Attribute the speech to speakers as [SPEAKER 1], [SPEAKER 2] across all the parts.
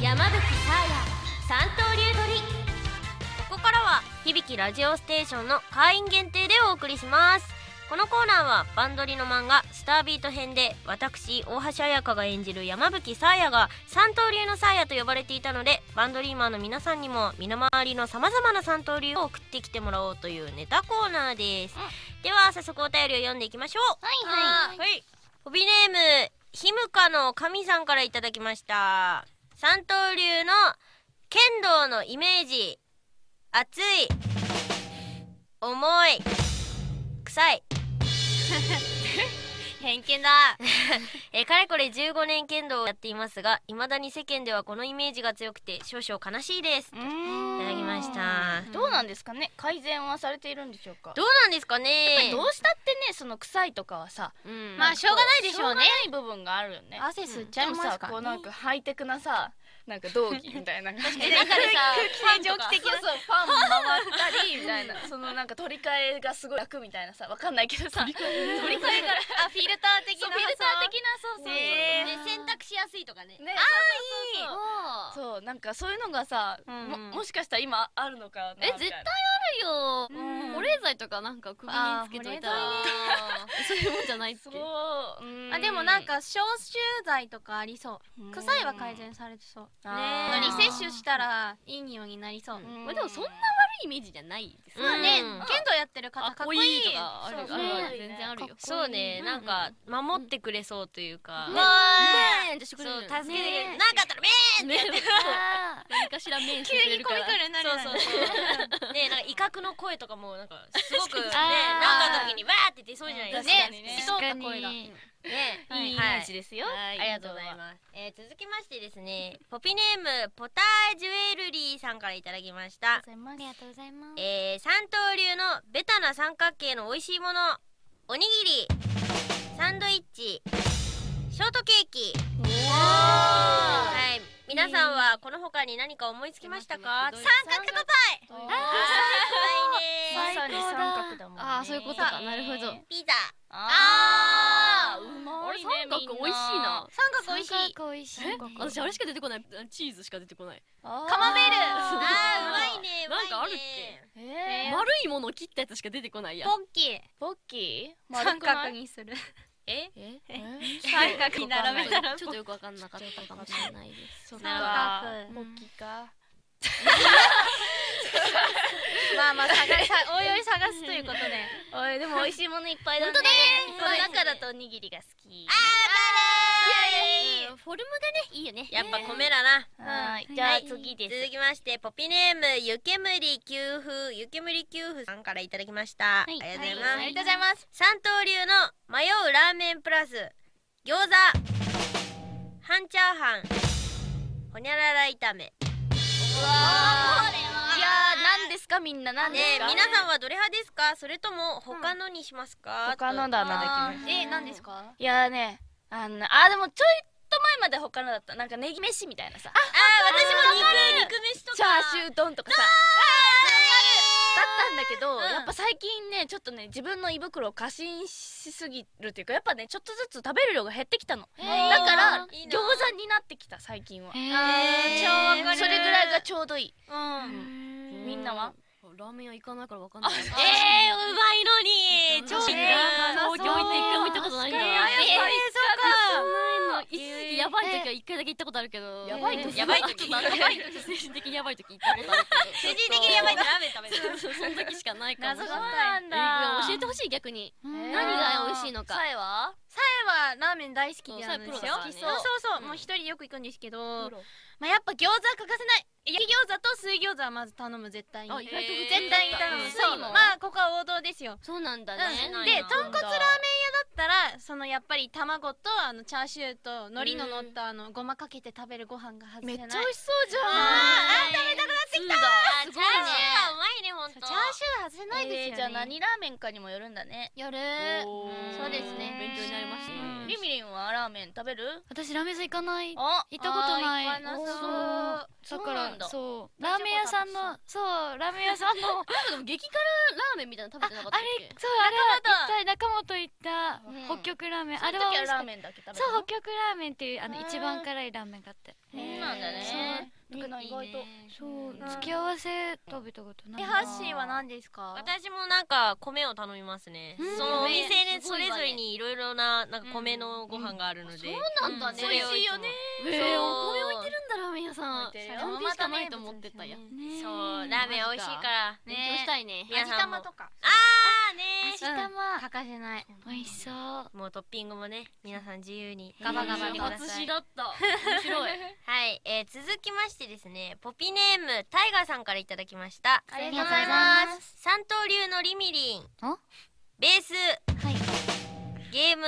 [SPEAKER 1] 山吹サーヤ三刀流鳥ここからは響きラジオステーションの会員限定でお送りします。このコーナーはバンドリの漫画「スタービート編」で私大橋彩香が演じる山吹サーヤが三刀流のサーヤと呼ばれていたのでバンドリーマーの皆さんにも身の回りのさまざまな三刀流を送ってきてもらおうというネタコーナーです、では早速お便りを読んでいきましょう。
[SPEAKER 2] はい。はい。
[SPEAKER 1] はい。ホビネーム、ひむかの神さんからいただきました。三刀流の剣道のイメージ。熱い。重い。臭い。
[SPEAKER 2] 偏見だ。
[SPEAKER 1] えーかれこれ15年剣道をやっていますが、未だに世間ではこのイメージが強くて少々悲しいです。いただきました。
[SPEAKER 2] どうなんですかね？改善はされているんでしょうか？
[SPEAKER 1] どうなんですかね？
[SPEAKER 2] りどうしたってねその臭いとかはさ
[SPEAKER 1] うん。
[SPEAKER 3] まあしょうがないでしょうね。
[SPEAKER 2] 部分があるよね。
[SPEAKER 3] 汗吸っちゃいますからね。
[SPEAKER 2] こうなんかハイテクなさなんか道着みたいな感じ。で
[SPEAKER 3] 中でさ
[SPEAKER 2] 空気清浄機的なそうそう。ファン回ったりみたいな。そのなんか取り替えがすごい楽みたいなさ。わかんないけどさ。取り替えが。
[SPEAKER 3] あフィルター的な
[SPEAKER 2] フィルター的なそうそう
[SPEAKER 3] ね
[SPEAKER 1] で洗濯しやすいとかね。
[SPEAKER 2] ね
[SPEAKER 3] いい。
[SPEAKER 2] そうなんかそういうのがさ、
[SPEAKER 3] う
[SPEAKER 2] ももしかしたら今あるのかな
[SPEAKER 4] え絶対あるよ、
[SPEAKER 2] うん。
[SPEAKER 4] 保冷剤とかなんか首につけといたら。そういうもんじゃないっけ
[SPEAKER 2] そう、うん。
[SPEAKER 3] あでもなんか消臭剤とかありそう。
[SPEAKER 2] うん。
[SPEAKER 3] 臭いは改善されてそう
[SPEAKER 2] あー。
[SPEAKER 3] リセッシュしたらいい匂いになりそう。
[SPEAKER 2] うん。
[SPEAKER 4] まあでもそんな悪いイメージじゃないです
[SPEAKER 1] まあ
[SPEAKER 3] ね。
[SPEAKER 1] うん。
[SPEAKER 3] 剣道やってる方
[SPEAKER 4] あ
[SPEAKER 3] かっこいい
[SPEAKER 4] とかある
[SPEAKER 2] そう
[SPEAKER 4] あるある
[SPEAKER 2] そう
[SPEAKER 4] 全然あるよ。
[SPEAKER 1] そうね、なんか守ってくれそうというか。
[SPEAKER 4] ね
[SPEAKER 1] ね
[SPEAKER 4] メーンってしてく
[SPEAKER 1] そう助けてくれなんかあったらメーン
[SPEAKER 4] ね何かしらメンしてくれるから
[SPEAKER 3] るな
[SPEAKER 1] そうそうそう。ねなんか威嚇の声とかもなんかすごくねなんか時にわーって出そうじゃないですか。
[SPEAKER 2] ね。
[SPEAKER 3] しそうな声が
[SPEAKER 1] ね。
[SPEAKER 2] い。いイメージですよ、
[SPEAKER 1] はい、ありがとうございます。えー、続きましてですね、ポピネームポタージュエルリーさんからいただきました。
[SPEAKER 3] ありがとうございます。
[SPEAKER 1] えー、三刀流のベタな三角形の美味しいもの、おにぎり、サンドイッチ、ショートケーキ。はい、皆さんはこの他に何か思いつきましたか？三角パイ。
[SPEAKER 2] あ
[SPEAKER 1] あー、
[SPEAKER 2] まさに三角だもんね。
[SPEAKER 4] あーそういうことか。なるほど。
[SPEAKER 1] ピザ。
[SPEAKER 2] あー。うまいね
[SPEAKER 4] 三角美味しいな。
[SPEAKER 3] 三角美味しい。
[SPEAKER 4] 美味しい。私あれしか出てこない。チーズしか出てこない。
[SPEAKER 2] カ
[SPEAKER 3] カマベール。
[SPEAKER 1] あー、うまいね。うまいね。
[SPEAKER 4] なんかあるっ
[SPEAKER 2] えー、
[SPEAKER 4] 丸いものを切ったやつしか出てこないや。
[SPEAKER 3] ポッキー。
[SPEAKER 2] ポッキー？
[SPEAKER 3] 三角にする。
[SPEAKER 1] え？
[SPEAKER 4] え？
[SPEAKER 3] 三角に並べたら
[SPEAKER 4] ちょっとよくわかんなかったかもしれないです。
[SPEAKER 3] 三
[SPEAKER 2] か
[SPEAKER 3] 角
[SPEAKER 2] ポッキーか
[SPEAKER 3] まあまあ探さおいおい探すということで。
[SPEAKER 2] おいでも美味しいものいっぱいだね。
[SPEAKER 3] 本当だね。
[SPEAKER 2] この中だとおにぎりが好き。
[SPEAKER 4] うん。フォルムがねいいよね。
[SPEAKER 1] やっぱ米だな。
[SPEAKER 2] はいじゃあ次です。
[SPEAKER 1] 続きましてポピネーム湯煙給付湯煙給付さんからいただきました、
[SPEAKER 3] い。
[SPEAKER 1] ありがとうございます、
[SPEAKER 3] ありがとうございます。
[SPEAKER 1] 三刀流の迷うラーメンプラス餃子。半チャーハン。ほにゃらら炒め
[SPEAKER 2] 何ですか？みんな何で
[SPEAKER 1] ね皆さんはどれ派ですか？それとも他のにしますか、
[SPEAKER 2] 他のだな
[SPEAKER 3] え何ですか？
[SPEAKER 2] いやーねあのあーでもちょいと前まで他のだった。なんかネギ飯みたいなさ。
[SPEAKER 1] あー私も肉肉飯とか。
[SPEAKER 2] チャーシュー丼とかさ。だったんだけど、
[SPEAKER 1] うん。
[SPEAKER 2] やっぱ最近ねちょっとね自分の胃袋を過信しすぎるっていうかやっぱねちょっとずつ食べる量が減ってきたの。だから
[SPEAKER 1] いいな。
[SPEAKER 2] 餃子になってきた最近は。
[SPEAKER 3] 超
[SPEAKER 2] それぐらいがちょうどいい。
[SPEAKER 3] うん。
[SPEAKER 2] みんなは？
[SPEAKER 4] ラーメン屋行かないからわかんない。
[SPEAKER 1] えー、うまいのに。超
[SPEAKER 4] 超
[SPEAKER 1] いい
[SPEAKER 4] 東京行って一回も行ったことないんだ
[SPEAKER 2] えー
[SPEAKER 4] え
[SPEAKER 2] そうか
[SPEAKER 4] 一時期やばい時は一回だけ行ったことあるけど
[SPEAKER 2] やばい時
[SPEAKER 1] やばい時
[SPEAKER 4] やばい時精神的にやばい時行ったことある
[SPEAKER 1] 精神的にやばいとラーメン食べてる
[SPEAKER 4] その時しかないかもしれ
[SPEAKER 3] 謎
[SPEAKER 4] ない
[SPEAKER 2] なんだ
[SPEAKER 4] 教えてほしい逆に
[SPEAKER 3] 何
[SPEAKER 4] が美味しいのか
[SPEAKER 2] さえは
[SPEAKER 3] えはラーメン大好きなんですよ。
[SPEAKER 4] ね。
[SPEAKER 3] そうそうそう、
[SPEAKER 4] うん。
[SPEAKER 3] もう一人でよく行くんですけど、まあ、やっぱ餃子は欠かせない。焼き餃子と水餃子はまず頼む絶対に。絶対に頼む。
[SPEAKER 2] う。ん
[SPEAKER 3] そう。まあここは王道ですよ。
[SPEAKER 4] そうなんだ
[SPEAKER 3] うん
[SPEAKER 4] ね。
[SPEAKER 3] で
[SPEAKER 1] な
[SPEAKER 3] 豚骨ラーメン屋だったらそのやっぱり卵とあのチャーシューと海苔の乗ったあのごまかけて食べるご飯が外
[SPEAKER 2] め
[SPEAKER 3] せない。
[SPEAKER 2] っちゃ美味しそうじゃん。
[SPEAKER 3] あー食べたくなってきた。
[SPEAKER 1] あチャーシューはうまいねほんと。
[SPEAKER 3] チャーシュー外せないですよね、
[SPEAKER 2] えーじゃあ何ラーメンかにもよるんだね。
[SPEAKER 3] 夜そうですね。
[SPEAKER 4] 勉強になりました。
[SPEAKER 3] うん。
[SPEAKER 4] ね
[SPEAKER 2] リミリンはラーメン食べる？
[SPEAKER 5] 私ラーメン屋さん行かない。行
[SPEAKER 2] あ
[SPEAKER 5] ったことない。
[SPEAKER 3] そう。
[SPEAKER 5] だからそうラーメン屋さんのそうラーメン屋さんの
[SPEAKER 4] 激辛ラーメンみたいなの食べてなかった
[SPEAKER 5] あ
[SPEAKER 4] っけ？
[SPEAKER 5] れそうあれは行った中本行った
[SPEAKER 2] うん。
[SPEAKER 5] 北極ラーメン。
[SPEAKER 2] その
[SPEAKER 5] あれはそう北極ラーメンっていうあの一番辛いラーメンがあって。
[SPEAKER 2] そうなんだね
[SPEAKER 4] そう
[SPEAKER 2] なんか意外と。
[SPEAKER 5] そう
[SPEAKER 3] うん。
[SPEAKER 5] 付き合わせ食べたことない。
[SPEAKER 3] えハッシーは何ですか？
[SPEAKER 1] 私もなんか米を頼みますね。
[SPEAKER 5] うん。
[SPEAKER 1] そのお店
[SPEAKER 4] ね
[SPEAKER 1] ですそれぞれにいろいろななんか米のご飯があるので。
[SPEAKER 4] そうなん。だね
[SPEAKER 2] 美味しいよね。
[SPEAKER 4] えー、お米置いてるんだラーメン屋さん。それもしかないと思ってたや
[SPEAKER 3] ね。
[SPEAKER 5] ね。
[SPEAKER 1] そうラーメン美味しいから。
[SPEAKER 4] 勉強したいね。
[SPEAKER 3] 味玉とか。
[SPEAKER 1] あーね
[SPEAKER 5] 味玉。
[SPEAKER 3] 欠かせない。
[SPEAKER 5] 美味しそう。
[SPEAKER 1] もうトッピングもね皆さん自由に。
[SPEAKER 3] ガバガバ
[SPEAKER 1] 楽しんでください。
[SPEAKER 4] 初だった。面白い。
[SPEAKER 1] はい、えー、続きましてですねポピネームタイガーさんからいただきました。
[SPEAKER 3] ありがとうございます。
[SPEAKER 1] 三刀流のリミリン。
[SPEAKER 5] お
[SPEAKER 1] ベース。
[SPEAKER 5] はい。
[SPEAKER 1] ゲーム。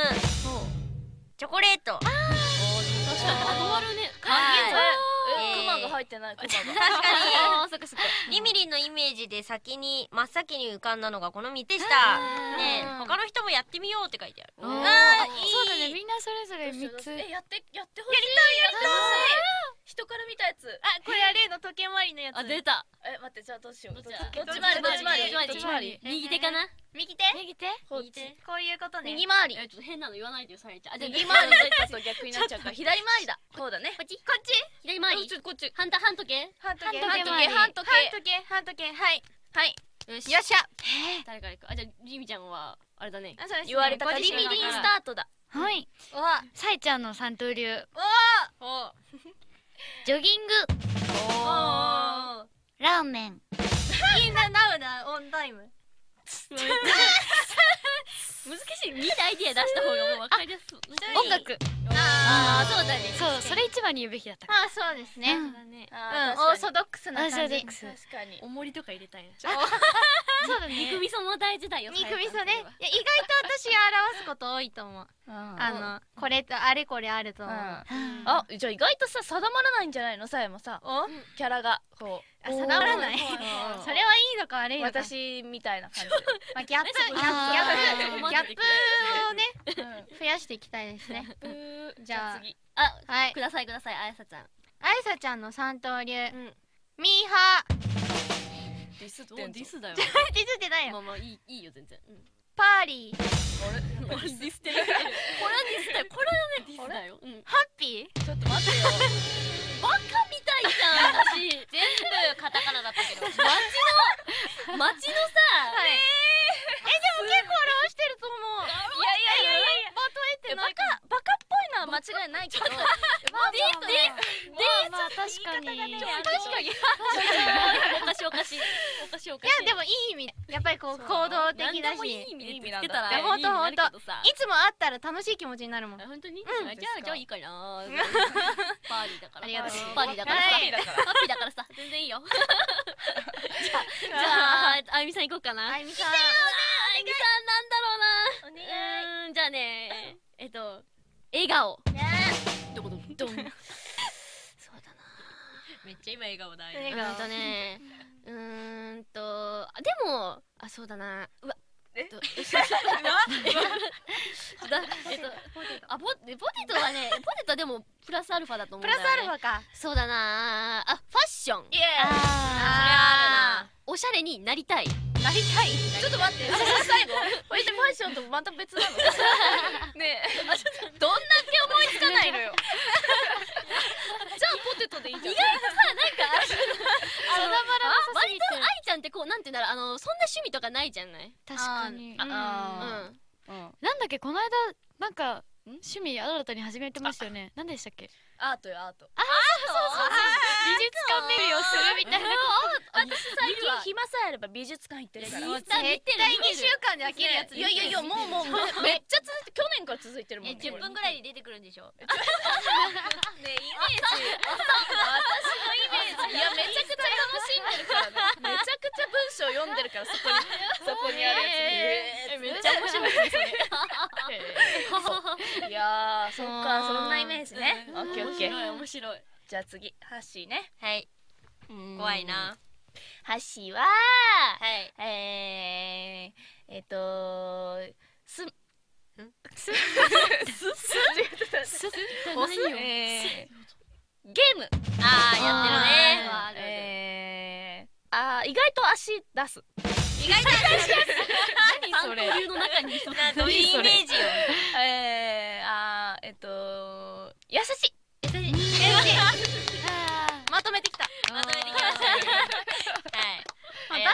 [SPEAKER 1] チョコレート。
[SPEAKER 4] 確かにまとまるね
[SPEAKER 1] はい。
[SPEAKER 2] え
[SPEAKER 1] えー
[SPEAKER 2] クマが入ってないクマが。
[SPEAKER 1] 確か
[SPEAKER 4] あーそっかそっか。
[SPEAKER 1] にリミリンのイメージで先に真っ先に浮かんだのがこの3つでした
[SPEAKER 5] ー。
[SPEAKER 1] ねえ他の人もやってみようって書いてある。あーいい。
[SPEAKER 5] そうだね。みんなそれぞれ三つ。
[SPEAKER 2] えやってやってほしい。やりたいやりたい人から見たやつ。
[SPEAKER 3] あこれあ例の時計回りのやつ。
[SPEAKER 4] あ出た。
[SPEAKER 2] え待ってじゃあどうしよう。どっ
[SPEAKER 4] ち？
[SPEAKER 2] 回り？どっち回り？
[SPEAKER 4] 右手かな？
[SPEAKER 3] 右手？
[SPEAKER 5] 右手？
[SPEAKER 2] こっち。
[SPEAKER 3] こういうことね。
[SPEAKER 2] 右回り。
[SPEAKER 4] えちょっと変なの言わないでよされちゃん。あじゃあ
[SPEAKER 2] 右回り。だと逆になっちゃうから左回りだ。こうだね。
[SPEAKER 4] こっち？こっち？左回り。
[SPEAKER 2] ちょこっち。
[SPEAKER 4] 反対反時計
[SPEAKER 3] 半時計
[SPEAKER 5] 半時計
[SPEAKER 3] 半時計
[SPEAKER 2] 半時計
[SPEAKER 3] 半時計半時計はい。
[SPEAKER 2] はい。
[SPEAKER 4] よし。
[SPEAKER 3] よっしゃ。
[SPEAKER 4] 誰から行く？あじゃあリミちゃんはあれだね。
[SPEAKER 2] 言われたからリミリンス
[SPEAKER 3] だ
[SPEAKER 2] タートだ。
[SPEAKER 5] はい。
[SPEAKER 3] わ。
[SPEAKER 5] さえちゃんの三刀流。
[SPEAKER 1] お
[SPEAKER 5] ジョギング。
[SPEAKER 3] お
[SPEAKER 5] ラーメン。
[SPEAKER 3] インダナウなオンタイム。
[SPEAKER 4] 難しい。見たアイディア出した方がもう分かりやすい。
[SPEAKER 5] 音楽。
[SPEAKER 4] ああそうだね。
[SPEAKER 5] そうそれ一番に言うべきだった
[SPEAKER 3] あそうですね。
[SPEAKER 5] うん。
[SPEAKER 3] オーソドックスな
[SPEAKER 5] オーソ
[SPEAKER 3] 感じ。
[SPEAKER 5] ドックス
[SPEAKER 2] 確かに。
[SPEAKER 4] おもりとか入れたいな
[SPEAKER 5] そうだね
[SPEAKER 4] 肉味噌も大事だよ
[SPEAKER 3] 肉味噌ね。いや意外と私表すこと多いと思う。あのこれとあれこれあると思う。
[SPEAKER 2] あ
[SPEAKER 5] うん。
[SPEAKER 2] あじゃあ意外とさ定まらないんじゃないの？さえもさ
[SPEAKER 3] お
[SPEAKER 2] キャラがこ
[SPEAKER 3] あ定まらない。
[SPEAKER 2] うん。
[SPEAKER 3] それはいいのか悪
[SPEAKER 2] う
[SPEAKER 3] いのか。
[SPEAKER 2] 私みたいな感
[SPEAKER 3] まあギャップギャップギ
[SPEAKER 5] あ
[SPEAKER 3] ャップをね増やしていきたいですね。
[SPEAKER 2] うん。
[SPEAKER 3] じゃあ
[SPEAKER 2] 次。
[SPEAKER 4] あ
[SPEAKER 3] はい。
[SPEAKER 4] くださいくださいあやさちゃん。
[SPEAKER 3] あいさちゃんの三刀流。
[SPEAKER 4] ん。
[SPEAKER 3] ミーハ
[SPEAKER 2] ディスっ
[SPEAKER 4] ど
[SPEAKER 2] てん
[SPEAKER 4] ディスだよ。
[SPEAKER 3] ディスってないよ
[SPEAKER 4] まあまあいいいいよ全然。うん。
[SPEAKER 3] パーリー。
[SPEAKER 4] ディスってる？これはディスだよこれはねディスだよ。うん。
[SPEAKER 3] ハッピー？
[SPEAKER 2] ちょっと待ってよ。
[SPEAKER 4] バカみたいじゃん私。
[SPEAKER 1] 全部カタカナだったけど。
[SPEAKER 4] 街の街のさ
[SPEAKER 3] はい。え。でも結構表してると思う。
[SPEAKER 2] いやいやいやいやいや
[SPEAKER 3] まとえて
[SPEAKER 2] バ
[SPEAKER 3] ない
[SPEAKER 2] カバカっぽいのは間違いないけど。
[SPEAKER 5] まあまあまあ。確かに。
[SPEAKER 2] 確かに。
[SPEAKER 4] おかしいおかしい。おかしいおか
[SPEAKER 3] い
[SPEAKER 4] しい。
[SPEAKER 3] やでもいい意味。やっぱりこう行動的だ
[SPEAKER 4] 何でもいい
[SPEAKER 3] し
[SPEAKER 4] 意味で
[SPEAKER 2] いい意味なんだ
[SPEAKER 4] つけたら
[SPEAKER 3] いやほんとほんと
[SPEAKER 4] い
[SPEAKER 3] つも会ったら楽しい気持ちになるもん。
[SPEAKER 4] あ本当に、じゃあじゃあいいかな。パーリーだから。
[SPEAKER 3] ありがとう。
[SPEAKER 4] パーリーだからハッピーだからさ。全然いいよ。じゃあじゃああゆみさん行こうかな。
[SPEAKER 3] あゆみさん。
[SPEAKER 4] あゆみさんなんだろうな。
[SPEAKER 3] お願
[SPEAKER 4] うーんじゃあねえっと笑顔。どこどこどんそうだな。
[SPEAKER 1] めっちゃ今笑顔だ
[SPEAKER 3] 笑顔
[SPEAKER 4] うんとね。うーんとあでもあそうだな。うわ。
[SPEAKER 2] え？
[SPEAKER 4] っとだえっと あポポテト。はね ポテトはでもプラスアルファだと思うん
[SPEAKER 3] プラ
[SPEAKER 4] だよ、ね、
[SPEAKER 3] スアルファか。
[SPEAKER 4] そうだな。あファッション。
[SPEAKER 2] イエーイ。
[SPEAKER 5] あ
[SPEAKER 4] おしゃれになりたい
[SPEAKER 2] なりたい。ちょっと待って。最後これでファッションとまた別なの？ねえ。どんだけ思いつかないのよ。じゃあポテトでいいじゃん。
[SPEAKER 4] 意外とさなんか
[SPEAKER 5] 定まらなさす
[SPEAKER 4] 割
[SPEAKER 5] ぎて
[SPEAKER 4] と愛ちゃんってこうなんて言うんだろうあのそんな趣味とかないじゃない
[SPEAKER 5] 確かに。
[SPEAKER 2] あ
[SPEAKER 5] うん。
[SPEAKER 2] あ
[SPEAKER 4] うん。
[SPEAKER 2] うん。
[SPEAKER 5] なんだっけこの間なんか趣味新たに始めてましたよね。何でしたっけ？
[SPEAKER 2] アートよアート
[SPEAKER 5] 美術館巡りをするみたいな
[SPEAKER 2] 私最近暇さえあれば美術館行ってるから。
[SPEAKER 3] 絶対2週間で飽きるやつ
[SPEAKER 2] いやいやいやもうもうめめっちゃ続いて去年から続いてるもん
[SPEAKER 1] え10分ぐらいで出てくるんでしょ。
[SPEAKER 2] ねイメージ。私のイメージ。いやめちゃくちゃ楽しんでるからねめちゃくちゃ文章読んでるからそこに。そこにあるやつ
[SPEAKER 4] えめっちゃ面白いですね
[SPEAKER 2] いやーそっかそんなイメージねオッケーオッケー
[SPEAKER 4] 面白い面白い
[SPEAKER 2] じゃあ次ハッシーね。
[SPEAKER 1] はい。怖いな。
[SPEAKER 2] ハッシーは、
[SPEAKER 1] はい、
[SPEAKER 2] えー、えっ、ー、とすすすす
[SPEAKER 5] す
[SPEAKER 2] すすす、ゲーム。
[SPEAKER 1] あーやってるね。
[SPEAKER 4] あ,、
[SPEAKER 2] えー、あ意外と足出す。
[SPEAKER 1] 意外と足出す。
[SPEAKER 4] 何それ。流の中に
[SPEAKER 1] どういうイメージよ。
[SPEAKER 2] えー、あえっ、ー、と優しい。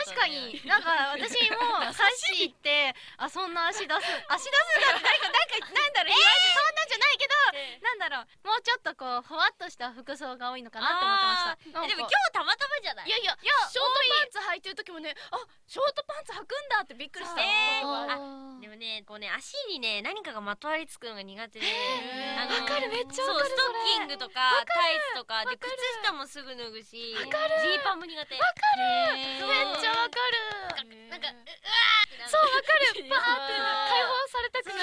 [SPEAKER 3] 確かに。なんか私もサッシーってあそんな足出す足出すがなんかなんかなんだろう、えーそんななんだろうもうちょっとこうふわっとした服装が多いのかなって思ってました。
[SPEAKER 1] えでも今日たまたまじゃない？
[SPEAKER 2] いやいや
[SPEAKER 3] いや
[SPEAKER 2] ショートパンツ履いてる時もねあショートパンツ履くんだってびっくりした
[SPEAKER 1] えー
[SPEAKER 5] あ
[SPEAKER 1] でもねこうね足にね何かがまとわりつくのが苦手で。
[SPEAKER 5] わかるめっちゃわかる
[SPEAKER 1] そうストッキングとかタイツとかで靴下もすぐ脱ぐしジーパンも苦手。わかる。
[SPEAKER 3] めっちゃわか
[SPEAKER 1] なんか
[SPEAKER 5] そうわかる。パーって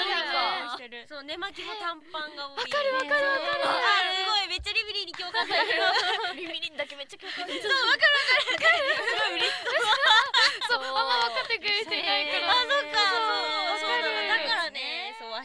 [SPEAKER 5] 解放されたく
[SPEAKER 1] そう寝巻きも短パンが多い。わ
[SPEAKER 5] かるわかるわかる。
[SPEAKER 1] あすごいめっちゃリビリに共感される。
[SPEAKER 2] リミリンだけめっちゃ共感する。
[SPEAKER 5] そうあんま分かってくれないから。
[SPEAKER 1] あそっか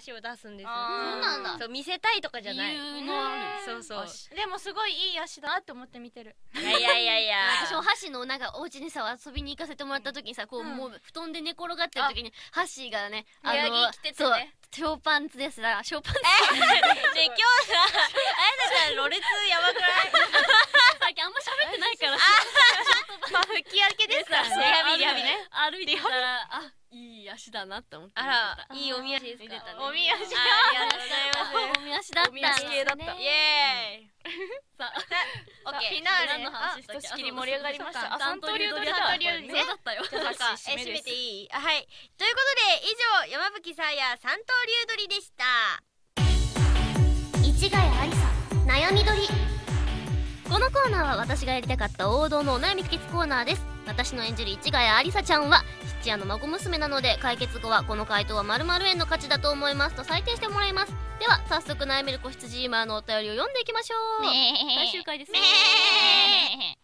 [SPEAKER 1] ねそう足を出すんですよ。そうなんだ。そう見せたいとかじゃない。
[SPEAKER 4] 理由のある。
[SPEAKER 1] そうそう。
[SPEAKER 3] るでもすごいいい足だなって思って見てる。
[SPEAKER 1] いやいやいやいや。
[SPEAKER 4] 私もハッシーのなんかお家にさ遊びに行かせてもらった時にさこう、
[SPEAKER 3] うん。
[SPEAKER 4] もう布団で寝転がってる時にハッシーがね
[SPEAKER 2] 部屋着着てて
[SPEAKER 4] そう
[SPEAKER 2] ね
[SPEAKER 4] ショーパンツです。らショーパンツ。
[SPEAKER 1] ね 今日さあやだちゃんロレツやばくない？
[SPEAKER 4] 最近あんま喋ってないから。
[SPEAKER 3] ま あ吹き上げですから
[SPEAKER 1] リハビリハビね。
[SPEAKER 4] 歩いてたらあいい足だなって思って
[SPEAKER 1] あらいいおみ足ですか
[SPEAKER 4] 見てたね。
[SPEAKER 3] おみ足
[SPEAKER 1] あありがとうございます。
[SPEAKER 4] おみ足だった。
[SPEAKER 2] おみ足系だった。
[SPEAKER 1] イエーイ。
[SPEAKER 4] さあ
[SPEAKER 1] オッケー。
[SPEAKER 3] フィナーレ。
[SPEAKER 4] 何の話でしたっけ？
[SPEAKER 2] ひとしきり盛り上がりました。
[SPEAKER 4] そうか
[SPEAKER 2] あ三刀流
[SPEAKER 4] 三
[SPEAKER 2] だ。
[SPEAKER 4] 刀流
[SPEAKER 2] これね
[SPEAKER 4] そうだったよ。
[SPEAKER 1] 締めていい？あはい。ということで以上山吹さや三刀流鳥でした。
[SPEAKER 4] 市ヶ谷ありさ悩みどりこのコーナーは私がやりたかった王道のお悩み解決コーナーです。私の演じる市ヶ谷ありさちゃんは七夜の孫娘なので解決後はこの回答は〇〇円の価値だと思いますと採点してもらいますでは早速悩める子羊ーマーのお便りを読んでいきましょう最終回ですね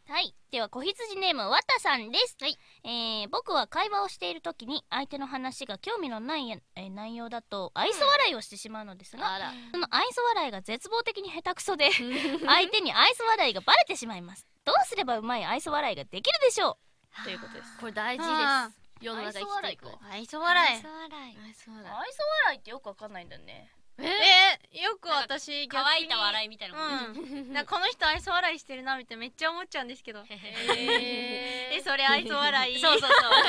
[SPEAKER 6] はい。では、子羊ネーム、わたさんです。
[SPEAKER 4] はい。
[SPEAKER 6] えー、僕は会話をしている時に、相手の話が興味のない、えー内容だと、愛想笑いをしてしまうのですが、
[SPEAKER 4] あら
[SPEAKER 6] その愛想笑いが絶望的に下手くそで、相手に愛想笑いがバレてしまいます。どうすればうまい愛想笑いができるでしょう？ということです。
[SPEAKER 4] これ大事で
[SPEAKER 3] あ
[SPEAKER 4] す世の中生きていく
[SPEAKER 3] 愛想笑い。
[SPEAKER 4] 愛想笑い。
[SPEAKER 2] 愛想笑い。ってよくわかんないんだよね。
[SPEAKER 3] え？よく私逆に。
[SPEAKER 1] 乾いた笑いみたいなこと。
[SPEAKER 3] うん。なんかこの人愛想笑いしてるなみたいなめっちゃ思っちゃうんですけど。
[SPEAKER 2] え
[SPEAKER 3] えそれ愛想笑い？
[SPEAKER 1] そうそうそう。
[SPEAKER 3] なんか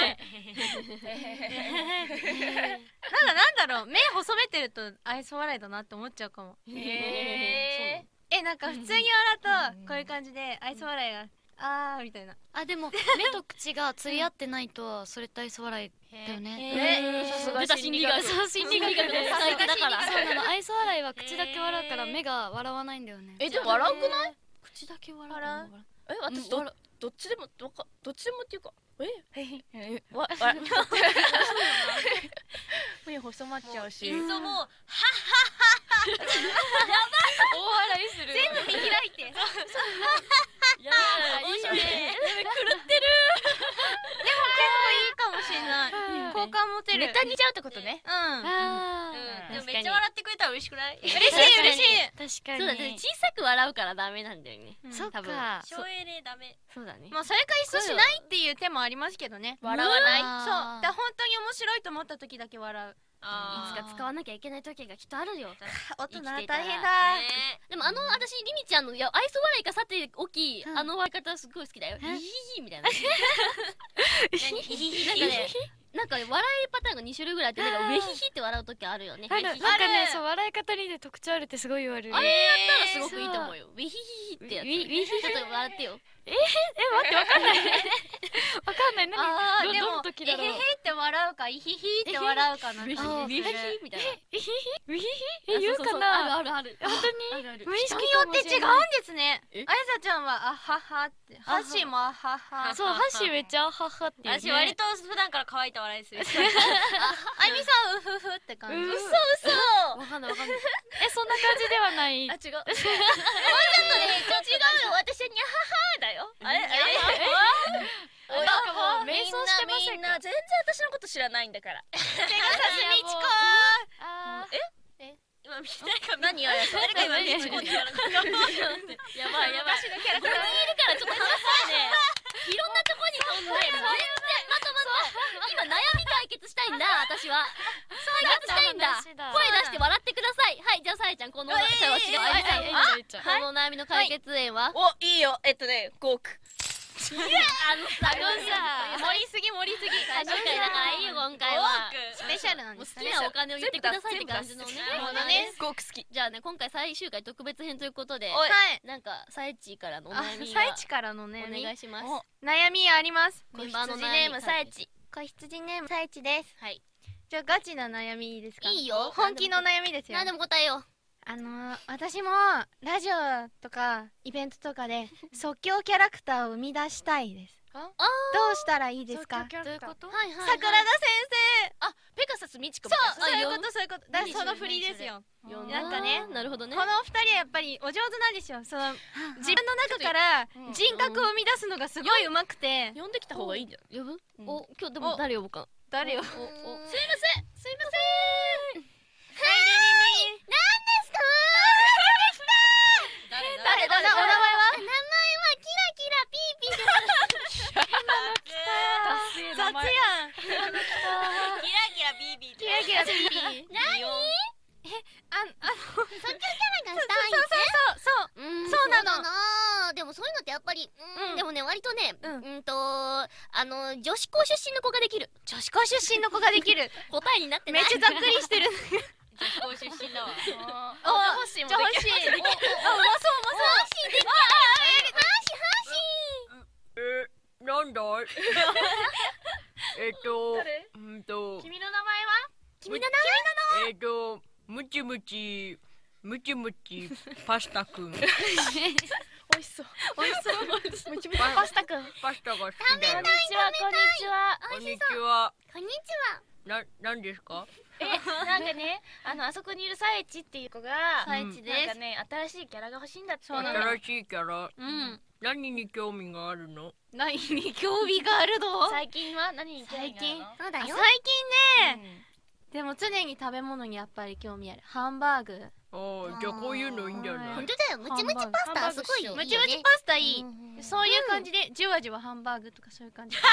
[SPEAKER 3] なんだろう。目細めてると愛想笑いだなって思っちゃうかも。
[SPEAKER 2] へ
[SPEAKER 3] えなんか普通に笑うとこういう感じで愛想笑いがあーみたいな。
[SPEAKER 5] あでも 目と口が釣り合ってないとそれって愛想笑いだよね。
[SPEAKER 2] えさすが
[SPEAKER 4] 出た心理学。
[SPEAKER 5] そう心理学で
[SPEAKER 4] さすがだから。
[SPEAKER 5] そうなの。愛想笑いは口だけ笑うから目が笑わないんだよね。
[SPEAKER 2] えでも笑うくない？
[SPEAKER 5] 口だけ笑う
[SPEAKER 3] 笑
[SPEAKER 2] え私どどっちでもどっかどっちでもっていうかえ？
[SPEAKER 3] へ
[SPEAKER 2] えわわ 目細まっちゃうし。
[SPEAKER 1] いっそもう
[SPEAKER 5] 大笑いする全部
[SPEAKER 3] 見開いて
[SPEAKER 4] やばい
[SPEAKER 1] 面白い。ね。
[SPEAKER 3] いいかもしれない。好感持てる。
[SPEAKER 2] ネタにしちゃうってことね。
[SPEAKER 1] うん。でもめっちゃ笑ってくれたら嬉しくない？
[SPEAKER 3] 嬉しい嬉しい。
[SPEAKER 5] ー確か
[SPEAKER 4] そうだね。
[SPEAKER 5] に
[SPEAKER 4] 小さく笑うからダメなんだよね。
[SPEAKER 5] そっ
[SPEAKER 4] 多分。
[SPEAKER 5] か
[SPEAKER 1] 省エネダメ。
[SPEAKER 4] そうだね。
[SPEAKER 3] まあそれかいっそしないっていう手もありますけどね。
[SPEAKER 2] 笑わない。
[SPEAKER 3] そう。だ本当に面白いと思った時だけ笑う
[SPEAKER 4] いつか使わなきゃいけない時がきっとあるよ。
[SPEAKER 3] 大人 大変だ。
[SPEAKER 1] ね
[SPEAKER 4] でもあの私リミちゃんのいや愛想笑いがさておき
[SPEAKER 5] うん。
[SPEAKER 4] あの笑い方すごい好きだよ。
[SPEAKER 5] え
[SPEAKER 4] ヒヒヒみたいな なんかね なんか笑いパターンが2種類ぐらいあってなんかウェヒヒって笑う時あるよね。
[SPEAKER 5] なんかねそう笑い方にで特徴あるってすごい言われる。
[SPEAKER 4] あれやったらすごくいいと思うよ。ウェヒヒヒってやつ。
[SPEAKER 5] ウィヒヒ
[SPEAKER 4] ちょっと笑ってよ。
[SPEAKER 5] え待ってわかんない。わかんない。何？どどの時だろう。
[SPEAKER 3] えへへって笑うかいひひって笑うかな。
[SPEAKER 4] ウェヒヒ？みたいな
[SPEAKER 5] えヒヒ？ウィヒヒ？え言うかな？
[SPEAKER 4] あるあるある。
[SPEAKER 5] 本当に？
[SPEAKER 4] あるある。
[SPEAKER 5] 無意識
[SPEAKER 3] 人によって違うんですね。
[SPEAKER 4] え？
[SPEAKER 3] あやさちゃんはあははって。ハッシーもあはは
[SPEAKER 5] そうハッシーめっちゃハッハって
[SPEAKER 1] 私割と普段から乾いた笑いする
[SPEAKER 3] あゆみさんうふふって感じ。
[SPEAKER 5] うん。
[SPEAKER 3] 嘘
[SPEAKER 4] わかんないわかんない。
[SPEAKER 5] えそんな感じではない。
[SPEAKER 2] あ違う。
[SPEAKER 4] ちょっとねちょっと違うよ私はニャハハだよ。あれ？あれ？
[SPEAKER 5] なんかもう瞑想してませんか？
[SPEAKER 2] みんな全然私のこと知らないんだから。
[SPEAKER 3] ペガサスみちこ
[SPEAKER 5] あ
[SPEAKER 1] 今誰か
[SPEAKER 2] 何あや
[SPEAKER 1] 誰か今みちこ
[SPEAKER 4] やばいやばい。
[SPEAKER 3] 私のキャラクター。
[SPEAKER 4] ここにいるからちょっと話そうねいろんなとこに飛んで全然今悩み解決したいんだ私は。解決したいんだ。声出して笑ってください。はいじゃあさえちゃんこのこの悩みの解決園は？
[SPEAKER 2] おいいよ。えっとね5億
[SPEAKER 4] あのさ
[SPEAKER 5] あのさ
[SPEAKER 3] 盛りすぎ盛りすぎ
[SPEAKER 4] 最終回だからいいよ今回は
[SPEAKER 3] スペシャルなんです
[SPEAKER 4] 好きなお金を言ってくださいって感じのね
[SPEAKER 2] なるほど
[SPEAKER 4] ね
[SPEAKER 2] 5億好き
[SPEAKER 4] じゃあね今回最終回特別編ということで
[SPEAKER 3] はい
[SPEAKER 4] なんかさえちからのお悩み
[SPEAKER 3] さいちからのねお
[SPEAKER 4] 願いします
[SPEAKER 3] 悩みあります
[SPEAKER 4] メンバーの
[SPEAKER 2] ネームさえ
[SPEAKER 4] ち
[SPEAKER 2] ち
[SPEAKER 3] 子羊ネームさいちです
[SPEAKER 4] はい
[SPEAKER 3] じゃあガチな悩みですか
[SPEAKER 4] いいよ
[SPEAKER 3] 本気の悩みですよ
[SPEAKER 4] 何でも答えよう
[SPEAKER 3] あのー私もラジオとかイベントとかで 即興キャラクターを生み出したいです。
[SPEAKER 2] あ？
[SPEAKER 3] どうしたらいいですか？
[SPEAKER 5] どういうこと？
[SPEAKER 4] はいはい
[SPEAKER 3] 桜田先
[SPEAKER 2] あペガサスみたいな
[SPEAKER 3] そうそういう
[SPEAKER 4] あ
[SPEAKER 3] ことそういうこと。だ
[SPEAKER 4] 何そ
[SPEAKER 3] の振りですよ。
[SPEAKER 4] よ
[SPEAKER 3] なんかね
[SPEAKER 4] なるほどね。
[SPEAKER 3] このお二人はやっぱりお上手なんですよ。その自分の中から
[SPEAKER 2] うん
[SPEAKER 3] 人格を生み出すのがすごい上手くて。
[SPEAKER 2] 呼んできた方がいいんだよ。
[SPEAKER 4] 呼ぶ？
[SPEAKER 2] うん。
[SPEAKER 4] お今日でも誰呼ぶか
[SPEAKER 3] 誰を
[SPEAKER 4] おお
[SPEAKER 2] すいませんすいま
[SPEAKER 3] 誰誰お名前は
[SPEAKER 4] 名前はキラキラピーピーです
[SPEAKER 2] せん
[SPEAKER 3] 雑やん
[SPEAKER 1] キラキラビービー
[SPEAKER 3] キラキラピーピー
[SPEAKER 4] 何
[SPEAKER 3] ああ
[SPEAKER 4] 即興キャラがしたい
[SPEAKER 3] そうそうそう
[SPEAKER 4] う。ん
[SPEAKER 3] そうなの。
[SPEAKER 4] でもそういうのってやっぱりうん、
[SPEAKER 3] うん。
[SPEAKER 4] でもね割とね
[SPEAKER 3] う
[SPEAKER 4] うんんとあの女子校出身の子ができる。
[SPEAKER 3] 女子校出身の子ができる。
[SPEAKER 4] 答えになってない。
[SPEAKER 3] めっちゃざっくりしてる。
[SPEAKER 1] 女子校出身だわ
[SPEAKER 2] せん
[SPEAKER 3] お
[SPEAKER 2] あ欲しいも
[SPEAKER 3] じゃあ欲しいおおうまそうそう
[SPEAKER 7] なんだいえっと
[SPEAKER 2] 誰
[SPEAKER 7] うんと
[SPEAKER 3] 君の名前は
[SPEAKER 4] 君の名
[SPEAKER 7] えっとムチムチムチムチパスタくん。
[SPEAKER 2] 美味しそう。
[SPEAKER 3] 美味しそう。
[SPEAKER 2] めちゃめちゃパスタくん。
[SPEAKER 7] パスタが好きだよ。
[SPEAKER 2] こんにちはこんにちは。
[SPEAKER 7] こんにちは。
[SPEAKER 4] こんにちは。
[SPEAKER 7] な、なんですか？
[SPEAKER 2] えなんかねあのあそこにいるさえちっていう子が
[SPEAKER 3] さえちです。
[SPEAKER 2] なんかね新しいキャラが欲しいんだって。
[SPEAKER 3] そうなの
[SPEAKER 7] 新しいキャラ？
[SPEAKER 3] うん。
[SPEAKER 7] 何に興味があるの？
[SPEAKER 3] 何に興味があるの？
[SPEAKER 2] 最近は何に興味があるの？
[SPEAKER 4] そうだよ。
[SPEAKER 3] 最近ねでも常に食べ物にやっぱり興味ある。ハンバーグ。
[SPEAKER 7] ああじゃあこういうのいいんじゃな。い
[SPEAKER 4] 本当だよ。ムチムチパスタすごいよ
[SPEAKER 3] ムチムチパスタいい。
[SPEAKER 4] うん
[SPEAKER 3] そういう感じでじゅわじゅわハンバーグとかそういう感じか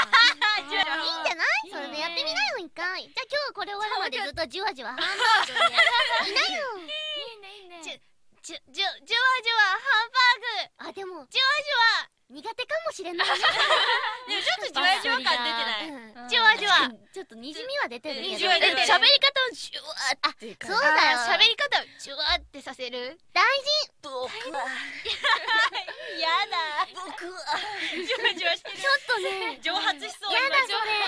[SPEAKER 4] いいんじゃない？それでやってみなよ一回。じゃあ今日これ終わるまでずっとじわじわハンバーグやいなよ
[SPEAKER 2] いいねいいね。
[SPEAKER 3] じゅじゅじゅじゅわじゅわハンバーグ。
[SPEAKER 4] あでも。
[SPEAKER 3] じゅわ
[SPEAKER 4] 苦手かもしれない。
[SPEAKER 1] でもちょっとじわじわ感出てない。
[SPEAKER 4] うん。
[SPEAKER 3] じゅわじゅわ。
[SPEAKER 4] ちょっとにじみは出てる
[SPEAKER 2] 喋り方をジュワーって
[SPEAKER 4] そうだよ
[SPEAKER 3] 喋り方をじゅわってさせる。
[SPEAKER 4] 大
[SPEAKER 2] 僕は
[SPEAKER 1] やだ。僕は。じわじわしてる。
[SPEAKER 4] 事ちょっとね。
[SPEAKER 1] 蒸発しそう。
[SPEAKER 4] やだそれ。
[SPEAKER 3] え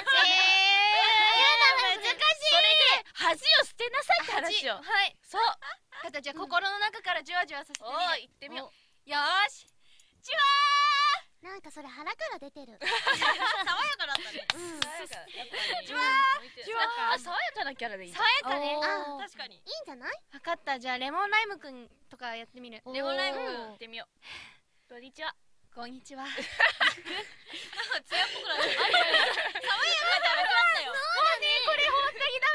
[SPEAKER 3] ー、難しい。
[SPEAKER 2] それで恥を捨てなさいって話よ
[SPEAKER 3] はい。
[SPEAKER 2] そう。
[SPEAKER 3] あとじゃあ心の中からじゅわじゅわさせて
[SPEAKER 2] お
[SPEAKER 3] みる
[SPEAKER 2] ー行ってみよう。
[SPEAKER 3] よーし
[SPEAKER 4] なんかそれ腹から出てる。
[SPEAKER 1] 爽やかだったね。
[SPEAKER 4] うん。
[SPEAKER 2] じわーじわー。あ爽やかなキャラでいい
[SPEAKER 3] 爽やかね。
[SPEAKER 4] あ
[SPEAKER 1] 確かに。
[SPEAKER 4] いいんじゃない？
[SPEAKER 3] 分かった。じゃあレモンライムくんとかやってみる。
[SPEAKER 2] レモンライム
[SPEAKER 4] おー
[SPEAKER 2] 行ってみよう。こんにちは。
[SPEAKER 3] こんにちは。
[SPEAKER 1] 艶っぽくなってる爽やかじゃなくなったよ。
[SPEAKER 3] これ本当にダ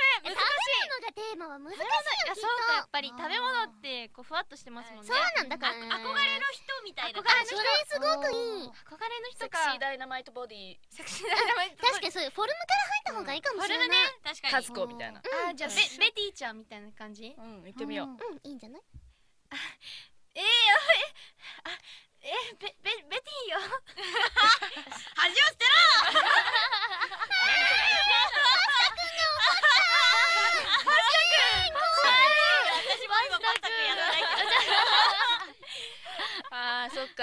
[SPEAKER 4] がテーマは難しいよきっ
[SPEAKER 3] そうかやっ
[SPEAKER 4] と
[SPEAKER 3] ぱり食べ物ってこうふわっとしてますもんね。
[SPEAKER 4] そうなんだから。
[SPEAKER 1] 憧れの人みたいな
[SPEAKER 3] 憧れの
[SPEAKER 4] それすごくいい
[SPEAKER 3] 憧れの人
[SPEAKER 2] セク
[SPEAKER 3] か
[SPEAKER 2] シーダイナマイトボディ。
[SPEAKER 3] セクシーダイナマイト
[SPEAKER 4] 確かにそういうフォルムから入った方がいいかもしれない。
[SPEAKER 3] フォルムね
[SPEAKER 1] 確かに。
[SPEAKER 2] カズコみたいな。
[SPEAKER 3] あーじゃあベベティちゃんみたいな感じ？
[SPEAKER 2] うん行ってみよう。
[SPEAKER 4] うんいいんじゃない？
[SPEAKER 3] えー、やばい。あえベベベティよ
[SPEAKER 1] 恥を捨てろ私も今パスタくんやらないけど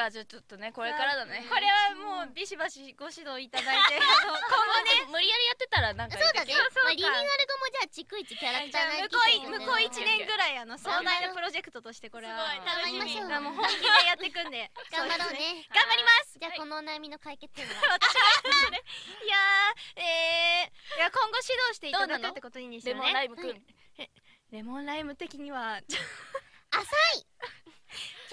[SPEAKER 2] あじゃあちょっとねこれからだね。
[SPEAKER 3] これはもうビシバシご指導いただいて 今後ね。
[SPEAKER 2] 無理やりやってたらなんか
[SPEAKER 4] そうだね。まあリニューアル後もじゃあ逐一キャラクター
[SPEAKER 3] 向こうい向こう一年ぐらいあの壮大なプロジェクトとしてこれは
[SPEAKER 1] すごい楽しみ。
[SPEAKER 4] 頑張りましょう
[SPEAKER 3] あもう本気でやっていくんで。
[SPEAKER 4] 頑張ろうね。
[SPEAKER 3] 頑張ります。
[SPEAKER 4] じゃあこのお悩みの解決点は。
[SPEAKER 3] い。やーえー、いや今後指導していただくってこといいんです
[SPEAKER 2] レモンライムくん。
[SPEAKER 3] レモンライム的には
[SPEAKER 4] 浅い。キ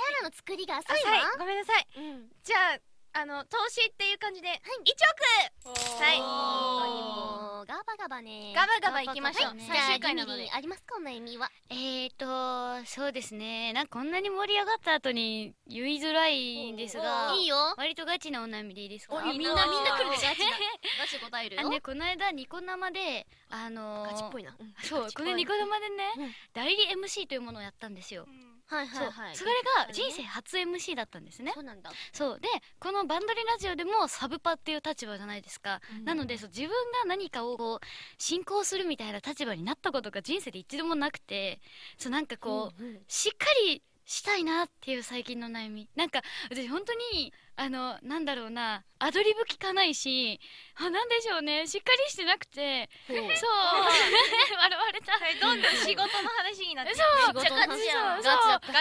[SPEAKER 4] ャラの作りが浅い
[SPEAKER 3] 浅い。
[SPEAKER 4] わ
[SPEAKER 3] ごめんなさい。
[SPEAKER 4] うん。
[SPEAKER 3] じゃああの投資っていう感じで。1億！はい。
[SPEAKER 4] もうガバガバね
[SPEAKER 3] ガバガバ行きましょう。
[SPEAKER 4] はい。
[SPEAKER 3] 最終回なの
[SPEAKER 4] ありますかお悩みは？
[SPEAKER 5] えーとそうですね。なんかこんなに盛り上がった後に言いづらいんですが
[SPEAKER 4] いいよ。
[SPEAKER 5] 割とガチなお悩みでいいですか？
[SPEAKER 4] みんなみんな来るでガチな。ガチ答えるよ。
[SPEAKER 5] あのねこの間ニコ生であのー
[SPEAKER 4] ガチっぽいな。うん。
[SPEAKER 5] そうこのニコ生でね、
[SPEAKER 4] うん。
[SPEAKER 5] 代理 MC というものをやったんですよ、
[SPEAKER 4] はいはいはい。
[SPEAKER 5] それが人生初 MC だったんですね。
[SPEAKER 4] そうなんだ。
[SPEAKER 5] そう。でこのバンドリラジオでもサブパっていう立場じゃないですか、なのでそう自分が何かをこう進行するみたいな立場になったことが人生で一度もなくてそうなんかこう、しっかりしたいなっていう最近の悩み。なんか私本当にあのなんだろうなアドリブ聞かないしあなんでしょうねしっかりしてなくてそう。笑われた。
[SPEAKER 3] どんどん仕事の話になって
[SPEAKER 5] そう。そう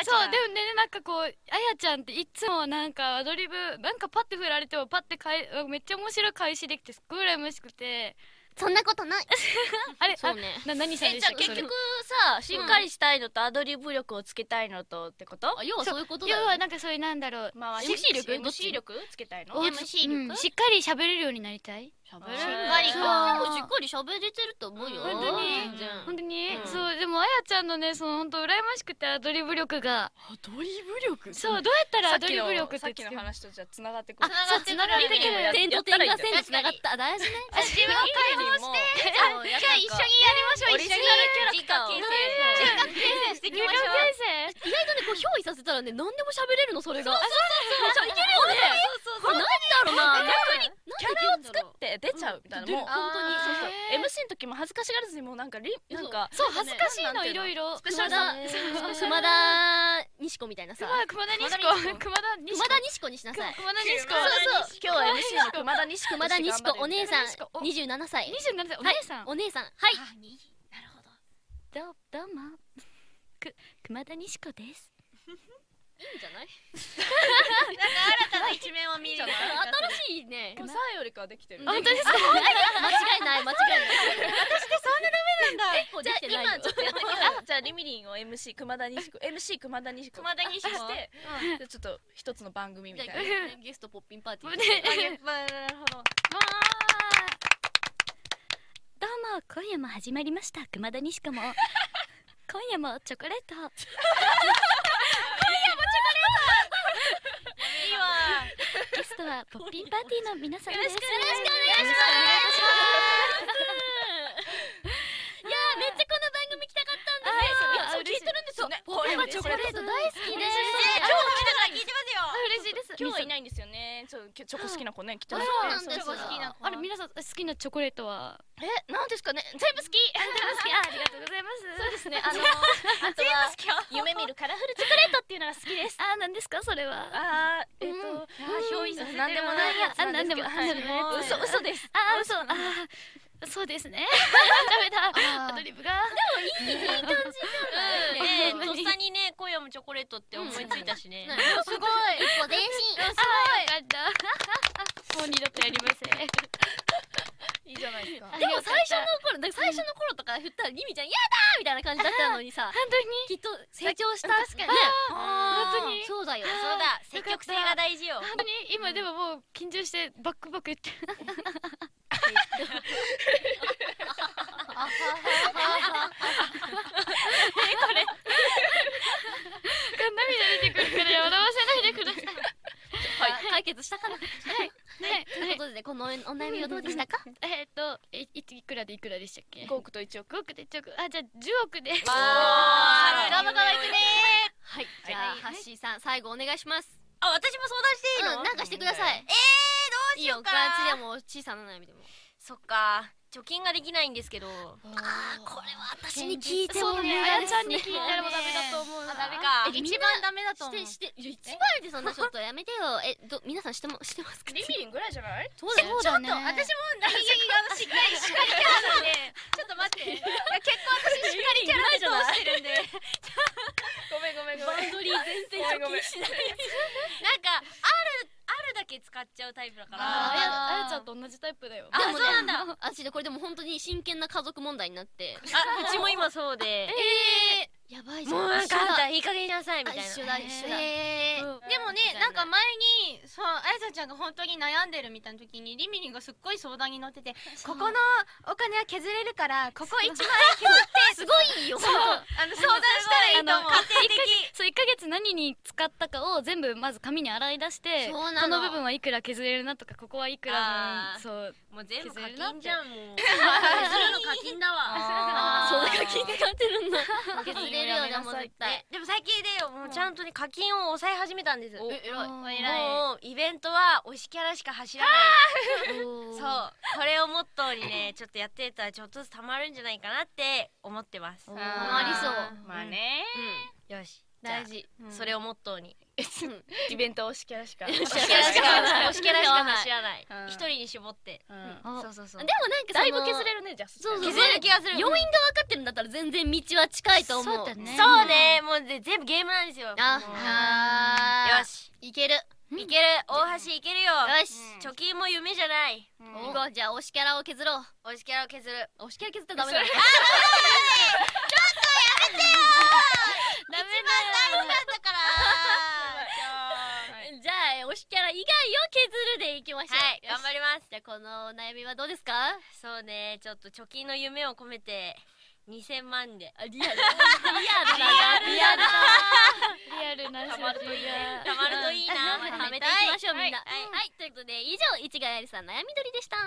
[SPEAKER 5] そう。でもねなんかこうあやちゃんっていつもなんかアドリブなんかパッて振られてもパッてかえめっちゃ面白い返しできてすっごい羨ましくて
[SPEAKER 4] そんなことない。
[SPEAKER 5] あれ
[SPEAKER 4] そうね。
[SPEAKER 5] あな何さん
[SPEAKER 2] え
[SPEAKER 5] でしたっけそれ
[SPEAKER 2] じゃあ結局さしっかりしたいのとアドリブ力をつけたいのとってこと？
[SPEAKER 4] あ要はそう。いうことだ
[SPEAKER 5] 要は
[SPEAKER 4] よね
[SPEAKER 5] なんかそういうなんだろう。
[SPEAKER 2] まあ
[SPEAKER 4] MC 力
[SPEAKER 2] ？MC 力つけたいの？
[SPEAKER 5] お
[SPEAKER 4] MC 力？
[SPEAKER 5] うん。しっかり喋れるようになりたい？
[SPEAKER 2] 喋
[SPEAKER 4] し
[SPEAKER 2] る
[SPEAKER 4] かり
[SPEAKER 5] そう。
[SPEAKER 4] かでもしっかり喋れてると思うよ。
[SPEAKER 5] 本当に。本当に、
[SPEAKER 4] うん。
[SPEAKER 5] そうでもあやちゃんのねその本当羨ましくてアドリブ力が。
[SPEAKER 8] アドリブ力？
[SPEAKER 5] そうどうやったらアドリブ力って
[SPEAKER 2] さっきの話とじゃあ繋がってくる。
[SPEAKER 5] あそうつながってくる。
[SPEAKER 4] 点と点が線で繋がった。大事ね
[SPEAKER 3] 自分を解放してじゃあ一緒にやりましょう。一緒に。
[SPEAKER 2] 人格形成
[SPEAKER 3] していきましょう。
[SPEAKER 5] 先
[SPEAKER 4] 意外とねこう憑依させたらね何でも喋れるのそれがそうそうそういけるよねこれなんだろうな。逆に
[SPEAKER 2] キャラを作って出ちゃうみたいな。もう
[SPEAKER 4] 本当に
[SPEAKER 2] そうそう。MC の時も恥ずかしがらずにもうなんかリなんか
[SPEAKER 5] そう恥ずかしいの
[SPEAKER 2] い
[SPEAKER 5] ろいろ。
[SPEAKER 4] 熊
[SPEAKER 2] ル
[SPEAKER 4] 田。
[SPEAKER 2] さ
[SPEAKER 4] 熊田西子みたいなさ。
[SPEAKER 5] 熊田西子。熊田西子。
[SPEAKER 4] にしなさい。
[SPEAKER 5] 熊田西子。
[SPEAKER 4] そうそう。
[SPEAKER 2] 今日は MC の熊田西子。
[SPEAKER 4] 熊田西子。お姉さん。
[SPEAKER 5] 西子。お
[SPEAKER 4] 27歳。
[SPEAKER 5] 27歳。お姉さん、
[SPEAKER 4] お姉さん。はい。
[SPEAKER 5] なるほど。どうも。く熊田西子です
[SPEAKER 4] いいんじゃない？
[SPEAKER 3] 新たな一面を見る
[SPEAKER 4] 新しいね。
[SPEAKER 2] もうさあよりかはできてる。
[SPEAKER 5] 本当ですか？
[SPEAKER 4] 間違いない間違いない。私ってそんなダメなんだ結構で
[SPEAKER 2] じゃあ
[SPEAKER 4] きてないよ
[SPEAKER 2] 今ちょっとやってみよ。うじゃあリミリンを MC 熊田西子 MC 熊田西子
[SPEAKER 3] 熊田西子
[SPEAKER 2] して。じゃあちょっと一つの番組みたいな。
[SPEAKER 4] ゲストポッピンパーティー。
[SPEAKER 5] ね
[SPEAKER 3] なるほど。
[SPEAKER 5] どうも今夜も始まりました。熊田西子も。今夜もチョコレート
[SPEAKER 3] いいわ
[SPEAKER 5] ゲストはポッピンパーティーの皆さんです。よろしく
[SPEAKER 4] お願いしいやーめっちゃこの番組来たかったんですよ。
[SPEAKER 5] そう聞いてるんですよね。
[SPEAKER 4] ポッピンはチョコレート大好きで。
[SPEAKER 3] 今日来たから聞いてますよ
[SPEAKER 5] 嬉しいです。
[SPEAKER 2] 今日はいないんですよね。そうチョコ好きな子ね来て
[SPEAKER 4] そうなんです
[SPEAKER 3] チョコ好きな
[SPEAKER 5] あれ皆さん好きなチョコレートは？
[SPEAKER 2] えなんですかね。全部好き。
[SPEAKER 5] 好き。あありがとうございます。そうですね。
[SPEAKER 2] あの あとは夢見るカラフルチョコレートっていうのが好きです。
[SPEAKER 5] あ何ですか？それは。
[SPEAKER 2] あーえっと
[SPEAKER 3] 憑依させてる
[SPEAKER 2] なんでもないやつ
[SPEAKER 5] あ
[SPEAKER 2] なんですけど。嘘嘘です。
[SPEAKER 5] あ嘘。あそうですね。ダメだアドリブが。
[SPEAKER 1] ね。とっさにね今夜もチョコレートって思いついたしね。
[SPEAKER 4] すごい。一歩前進
[SPEAKER 5] あよかった。もう二度とやりません。
[SPEAKER 2] いいじゃないですか。
[SPEAKER 4] でも最初の頃最初の頃とか振ったらリミちゃん「やだ!」みたいな感じだったのにさ
[SPEAKER 5] 本当に
[SPEAKER 4] きっと成長した確かに
[SPEAKER 5] 本当に。
[SPEAKER 4] そうだよ。
[SPEAKER 1] そうだ。積極性が大事よ。
[SPEAKER 5] 本当に。今でももう緊張してバックバック言って涙 出てくるから笑わせない。でください
[SPEAKER 4] 解決したかな？はい。ということでこのお悩みはどうでしたか？
[SPEAKER 5] えーっとえいいくらでいくらでしたっけ
[SPEAKER 2] ？5億と1億。
[SPEAKER 5] 5億で1億。あじゃあ10億で。
[SPEAKER 4] あー
[SPEAKER 3] ガバガバいくね。
[SPEAKER 4] はい。じゃあハッシーさん最後お願いします。
[SPEAKER 1] あ私も相談していいの？
[SPEAKER 4] うんなんかしてください。
[SPEAKER 1] えうしようか。
[SPEAKER 4] いいよガチでも小さな悩みでも。
[SPEAKER 1] そっか。貯金ができないんですけど。
[SPEAKER 4] あーこれは私に聞いても
[SPEAKER 5] そうねあやちゃんに聞い
[SPEAKER 4] い
[SPEAKER 5] たらもうダメだと思うな。
[SPEAKER 1] ダメか
[SPEAKER 4] え
[SPEAKER 3] 一番ダメだと思う。
[SPEAKER 4] してしていや一番でそんなちょっとやめてよ。えど皆さんしてもしてますか？
[SPEAKER 2] リミリンぐらいじゃない？
[SPEAKER 4] そうだよ
[SPEAKER 5] そうだね
[SPEAKER 3] 私も何気にがしっかりしっかりキャラなんで。ちょっと待って。いや結構私しっかりキャラで通してるんで。
[SPEAKER 2] ごめんごめんごめん。
[SPEAKER 4] バンドリー全然貯金しない
[SPEAKER 1] なんかあるあるだけ使っちゃうタイプだから。
[SPEAKER 5] あやあやちゃんと同じタイプだよ。
[SPEAKER 1] あ
[SPEAKER 4] でも
[SPEAKER 1] そうなん
[SPEAKER 4] あ私でこれでも本当に真剣な家族問題になって。
[SPEAKER 1] あうちも今そうで。
[SPEAKER 4] えー、いやばいじゃん。
[SPEAKER 1] もうなんかあん
[SPEAKER 4] 一緒だ。
[SPEAKER 1] たいい加減なさいみたいな。
[SPEAKER 4] あ一緒だ一緒だ。
[SPEAKER 3] へー。
[SPEAKER 1] うん。
[SPEAKER 3] でもねなんか前にそうあやさちゃんが本当に悩んでるみたいな時にリミリンがすっごい相談に乗っててここのお金は削れるからここ1万円削ってすごいよ。そう。あの相談したらいいと思う。
[SPEAKER 5] あの一ヶ月そう1ヶ月何に使ったかを全部まず紙に洗い出して
[SPEAKER 4] そうなの。
[SPEAKER 5] この部分はいくら削れるなとかここはいくらそう
[SPEAKER 1] もう全部課金じゃんもう。削るの課金だわ。そうだ課金で買ってるんだ
[SPEAKER 4] 削れるよ でも絶対
[SPEAKER 1] でも最近でもうちゃんとね課金を抑え始めたんです
[SPEAKER 2] お
[SPEAKER 1] え
[SPEAKER 3] 偉い
[SPEAKER 1] もうイベントは推しキャラしか走らない。
[SPEAKER 4] そう
[SPEAKER 1] そう。これをモットーにねちょっとやってたらちょっとずつたまるんじゃないかなって思ってます。
[SPEAKER 4] ありそう。
[SPEAKER 2] まあね。
[SPEAKER 1] よし。大事。それをモットーに。
[SPEAKER 2] イベント推しキャラしか。
[SPEAKER 1] 推しキャラしか推しキャラしか走らない。
[SPEAKER 2] うん。
[SPEAKER 1] 一人に絞って。
[SPEAKER 2] うん。
[SPEAKER 1] そうそうそう。
[SPEAKER 4] でもなんか
[SPEAKER 2] だいぶ削れるねじゃあ。
[SPEAKER 4] そうそう
[SPEAKER 1] 削れる気がする
[SPEAKER 4] 要因が分かってるんだったら全然道は近いと思う。
[SPEAKER 5] そうだね。
[SPEAKER 1] そうねもうで全部ゲームなんですよ。
[SPEAKER 4] ああ
[SPEAKER 1] よし。
[SPEAKER 4] いける
[SPEAKER 1] いける。大橋いけるよ。
[SPEAKER 4] よし。
[SPEAKER 1] 貯金も夢じゃない。
[SPEAKER 4] 行こう。じゃあ推しキャラを削ろう。
[SPEAKER 1] 推しキャラを削る。
[SPEAKER 4] 推しキャラ削ったらダメだ。よ。
[SPEAKER 1] ダメだ。よだから。
[SPEAKER 4] じゃあ推しキャラ以外を削るでいきましょう。
[SPEAKER 1] はい頑張ります。
[SPEAKER 4] じゃあこのお悩みはどうですか？
[SPEAKER 1] そうねちょっと貯金の夢を込めて2000万で。
[SPEAKER 4] リアル。リアルだな。リアルだ。
[SPEAKER 5] リアルな
[SPEAKER 2] たまるといい。
[SPEAKER 1] まるといいな。
[SPEAKER 4] 貯めていきましょうみんな。
[SPEAKER 1] はい。
[SPEAKER 4] はい。ということで以上市ヶ谷さん悩みどりでした